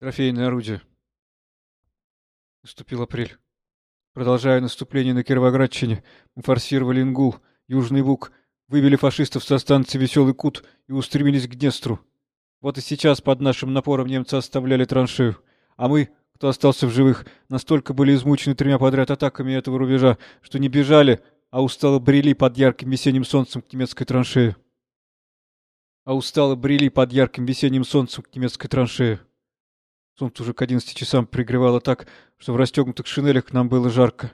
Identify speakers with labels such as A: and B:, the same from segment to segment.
A: Трофейное орудие. Наступил апрель. Продолжая наступление на Кировоградчине, мы форсировали Ингул, Южный Буг, выбили фашистов со станции Веселый Кут и устремились к Днестру. Вот и сейчас под нашим напором немцы оставляли траншею, а мы, кто остался в живых, настолько были измучены тремя подряд атаками этого рубежа, что не бежали, а устало брели под ярким весенним солнцем к немецкой траншее. А устало брели под ярким весенним солнцем к немецкой траншее. Солнце уже к одиннадцати часам пригревало так, что в расстегнутых шинелях нам было жарко.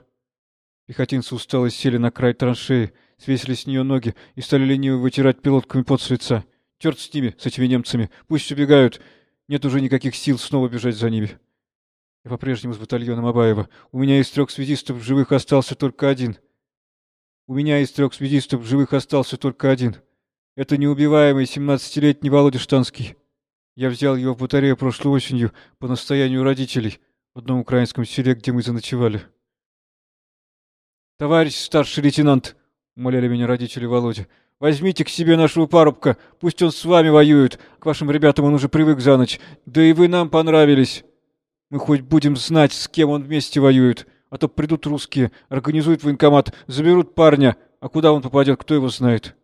A: Пехотинцы устало сели на край траншеи, свесили с нее ноги и стали лениво вытирать пилотками пот с лица. Черт с ними, с этими немцами, пусть убегают. Нет уже никаких сил снова бежать за ними. Я по-прежнему с батальоном Абаева. У меня из трех связистов живых остался только один. У меня из трех связистов живых остался только один. Это неубиваемый семнадцатилетний Володя Штанский. Я взял его в батарею прошлой осенью по настоянию родителей в одном украинском селе, где мы заночевали. «Товарищ старший лейтенант!» — умоляли меня родители Володя. «Возьмите к себе нашего парубка, пусть он с вами воюет. К вашим ребятам он уже привык за ночь. Да и вы нам понравились. Мы хоть будем знать, с кем он вместе воюет, а то придут русские, организуют военкомат, заберут парня, а куда он попадет, кто его знает».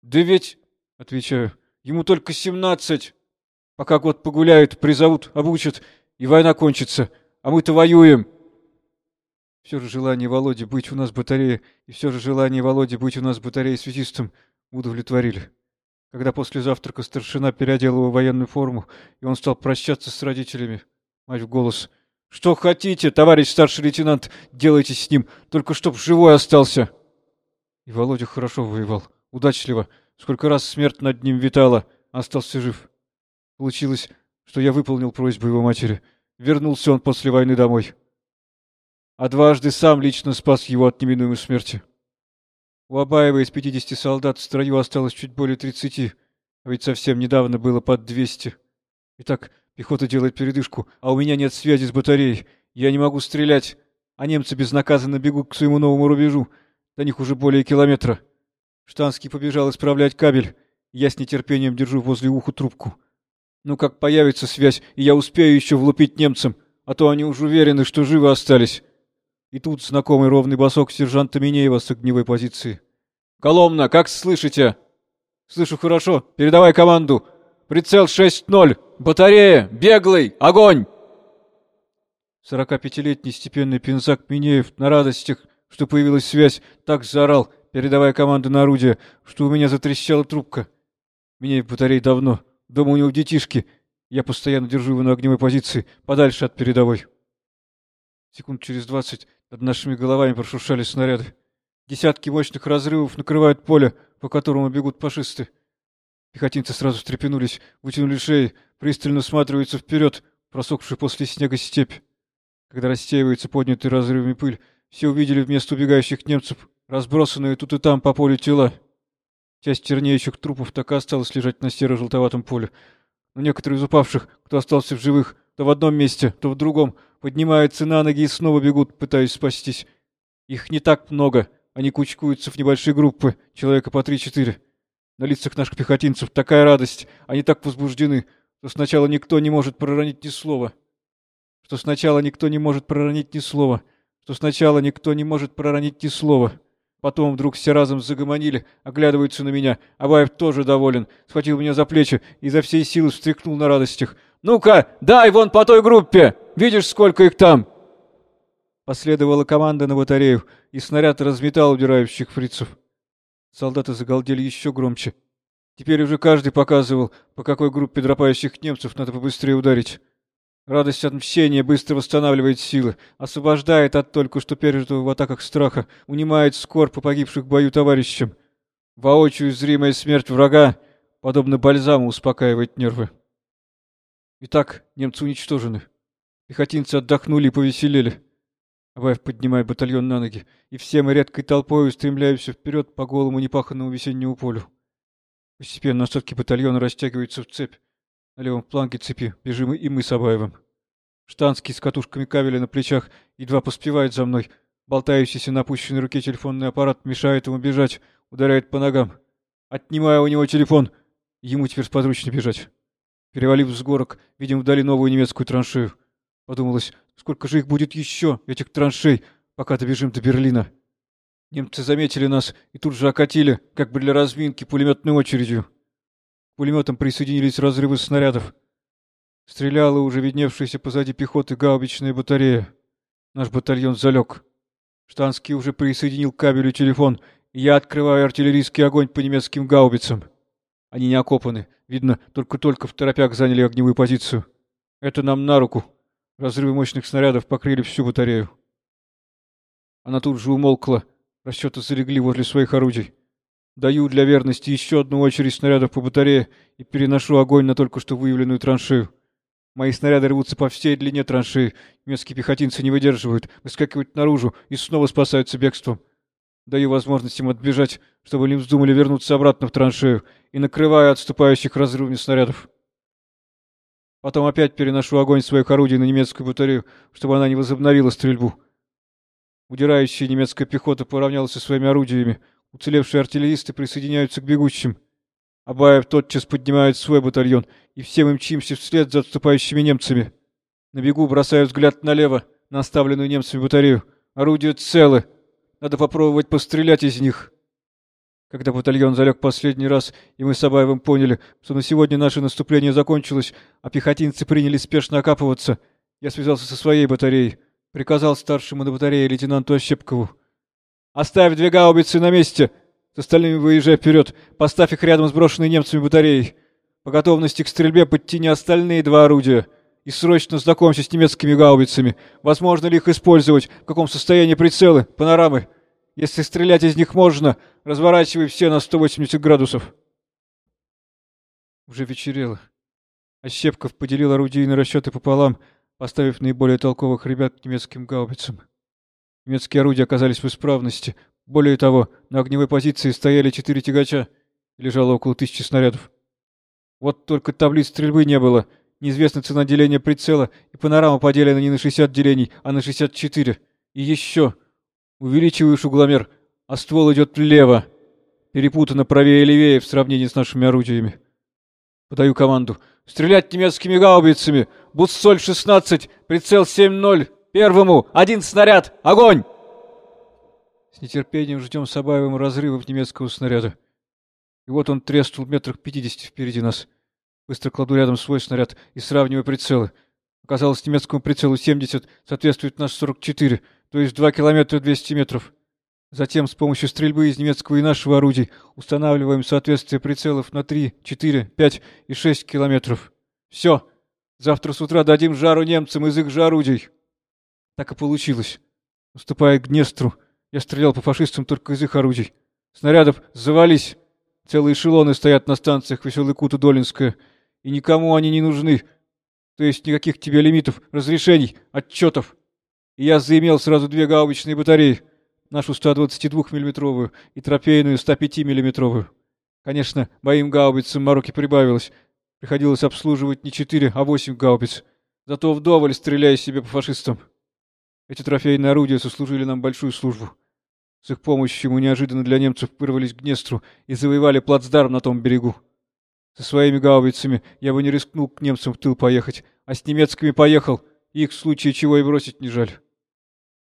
A: «Да ведь...» — отвечаю. «Ему только семнадцать!» Пока год погуляют, призовут, обучат, и война кончится. А мы-то воюем. Все же желание Володи быть у нас в батарее, и все же желание Володи быть у нас в батарее связистом удовлетворили. Когда после завтрака старшина переодел его военную форму, и он стал прощаться с родителями, мать в голос. «Что хотите, товарищ старший лейтенант, делайте с ним, только чтоб живой остался!» И Володя хорошо воевал, удачливо, сколько раз смерть над ним витала, остался жив. Получилось, что я выполнил просьбу его матери. Вернулся он после войны домой. А дважды сам лично спас его от неминуемой смерти. У Абаева из 50 солдат в строю осталось чуть более 30, а ведь совсем недавно было под 200. Итак, пехота делает передышку, а у меня нет связи с батареей. Я не могу стрелять, а немцы безнаказанно бегут к своему новому рубежу. До них уже более километра. Штанский побежал исправлять кабель. Я с нетерпением держу возле уха трубку. Ну как появится связь, и я успею еще влупить немцам, а то они уж уверены, что живы остались. И тут знакомый ровный босок сержанта Минеева с огневой позиции. «Коломна, как слышите?» «Слышу хорошо. Передавай команду. Прицел 6-0. Батарея! Беглый! Огонь!» Сорокапятилетний степенный пинзак Минеев на радостях, что появилась связь, так заорал, передавая команду на орудие, что у меня затрещала трубка. Минеев батарей давно, Дома у него детишки. Я постоянно держу его на огневой позиции, подальше от передовой. Секунд через двадцать над нашими головами прошуршали снаряды. Десятки мощных разрывов накрывают поле, по которому бегут фашисты. Пехотинцы сразу встрепенулись, вытянули шеи, пристально всматриваются вперед, просохшую после снега степь. Когда рассеивается поднятый разрывами пыль, все увидели вместо убегающих немцев разбросанные тут и там по полю тела. Часть чернеющих трупов так и осталась лежать на серо-желтоватом поле. Но некоторые из упавших, кто остался в живых, то в одном месте, то в другом, поднимаются на ноги и снова бегут, пытаясь спастись. Их не так много, они кучкуются в небольшие группы, человека по три-четыре. На лицах наших пехотинцев такая радость, они так возбуждены, что сначала никто не может проронить ни слова. Что сначала никто не может проронить ни слова. Что сначала никто не может проронить ни слова. Потом вдруг все разом загомонили, оглядываются на меня. Абаев тоже доволен. Схватил меня за плечи и за всей силы встряхнул на радостях. «Ну-ка, дай вон по той группе! Видишь, сколько их там!» Последовала команда на батарею, и снаряд разметал удирающих фрицев. Солдаты загалдели еще громче. Теперь уже каждый показывал, по какой группе дропающих немцев надо побыстрее ударить. Радость от мщения быстро восстанавливает силы, освобождает от только что пережитого в атаках страха, унимает скорбь по погибших в бою товарищам. Воочию зримая смерть врага, подобно бальзаму, успокаивает нервы. Итак, немцы уничтожены. Пехотинцы отдохнули и повеселели. Абаев поднимает батальон на ноги, и все мы редкой толпой устремляемся вперед по голому непаханному весеннему полю. Постепенно остатки батальона растягиваются в цепь. На левом фланге цепи бежим и мы с Абаевым. Штанский с катушками кабеля на плечах едва поспевает за мной. Болтающийся на опущенной руке телефонный аппарат мешает ему бежать, ударяет по ногам. Отнимаю у него телефон. Ему теперь сподручнее бежать. Перевалив с горок, видим вдали новую немецкую траншею. Подумалось, сколько же их будет еще, этих траншей, пока добежим до Берлина. Немцы заметили нас и тут же окатили, как бы для разминки, пулеметной очередью. К пулеметам присоединились разрывы снарядов. Стреляла уже видневшаяся позади пехоты гаубичная батарея. Наш батальон залег. Штанский уже присоединил к кабелю телефон, и я открываю артиллерийский огонь по немецким гаубицам. Они не окопаны. Видно, только-только в торопях заняли огневую позицию. Это нам на руку. Разрывы мощных снарядов покрыли всю батарею. Она тут же умолкла. Расчеты залегли возле своих орудий. Даю для верности еще одну очередь снарядов по батарее и переношу огонь на только что выявленную траншею. Мои снаряды рвутся по всей длине траншеи. Немецкие пехотинцы не выдерживают, выскакивают наружу и снова спасаются бегством. Даю возможность им отбежать, чтобы не вздумали вернуться обратно в траншею, и накрываю отступающих разрывами снарядов. Потом опять переношу огонь своих орудий на немецкую батарею, чтобы она не возобновила стрельбу. Удирающая немецкая пехота поравнялась со своими орудиями. Уцелевшие артиллеристы присоединяются к бегущим. Абаев тотчас поднимает свой батальон, и все мы мчимся вслед за отступающими немцами. На бегу бросаю взгляд налево, на оставленную немцами батарею. Орудия целы. Надо попробовать пострелять из них. Когда батальон залег последний раз, и мы с Абаевым поняли, что на сегодня наше наступление закончилось, а пехотинцы приняли спешно окапываться, я связался со своей батареей, приказал старшему на батарее лейтенанту Ощепкову. «Оставь две гаубицы на месте!» С остальными выезжай вперед. Поставь их рядом с брошенной немцами батареей. По готовности к стрельбе подтяни остальные два орудия. И срочно знакомься с немецкими гаубицами. Возможно ли их использовать? В каком состоянии прицелы? Панорамы? Если стрелять из них можно, разворачивай все на 180 градусов. Уже вечерело. Ощепков поделил орудийные расчеты пополам, поставив наиболее толковых ребят к немецким гаубицам. Немецкие орудия оказались в исправности, более того, на огневой позиции стояли четыре тягача и лежало около тысячи снарядов. Вот только таблиц стрельбы не было, неизвестна цена деления прицела, и панорама поделена не на 60 делений, а на 64. И еще. Увеличиваешь угломер, а ствол идет влево. Перепутано правее и левее в сравнении с нашими орудиями. Подаю команду. Стрелять немецкими гаубицами! Буссоль-16, прицел 7-0, первому, один снаряд, огонь! С нетерпением ждем с Абаевым разрывов немецкого снаряда. И вот он треснул метрах пятидесяти впереди нас. Быстро кладу рядом свой снаряд и сравниваю прицелы. Оказалось, немецкому прицелу 70 соответствует наш 44, то есть 2 километра 200 метров. Затем с помощью стрельбы из немецкого и нашего орудий устанавливаем соответствие прицелов на 3, 4, 5 и 6 километров. Все. Завтра с утра дадим жару немцам из их же орудий. Так и получилось. Уступая к Днестру, я стрелял по фашистам только из их орудий. Снарядов завались. Целые эшелоны стоят на станциях Веселый Кут и Долинская. И никому они не нужны. То есть никаких тебе лимитов, разрешений, отчетов. И я заимел сразу две гаубичные батареи. Нашу 122-миллиметровую и трофейную 105-миллиметровую. Конечно, моим гаубицам мороки прибавилось. Приходилось обслуживать не четыре, а восемь гаубиц. Зато вдоволь стреляя себе по фашистам. Эти трофейные орудия сослужили нам большую службу. С их помощью мы неожиданно для немцев вырвались к Днестру и завоевали плацдарм на том берегу. Со своими гаубицами я бы не рискнул к немцам в тыл поехать, а с немецкими поехал, их в случае чего и бросить не жаль.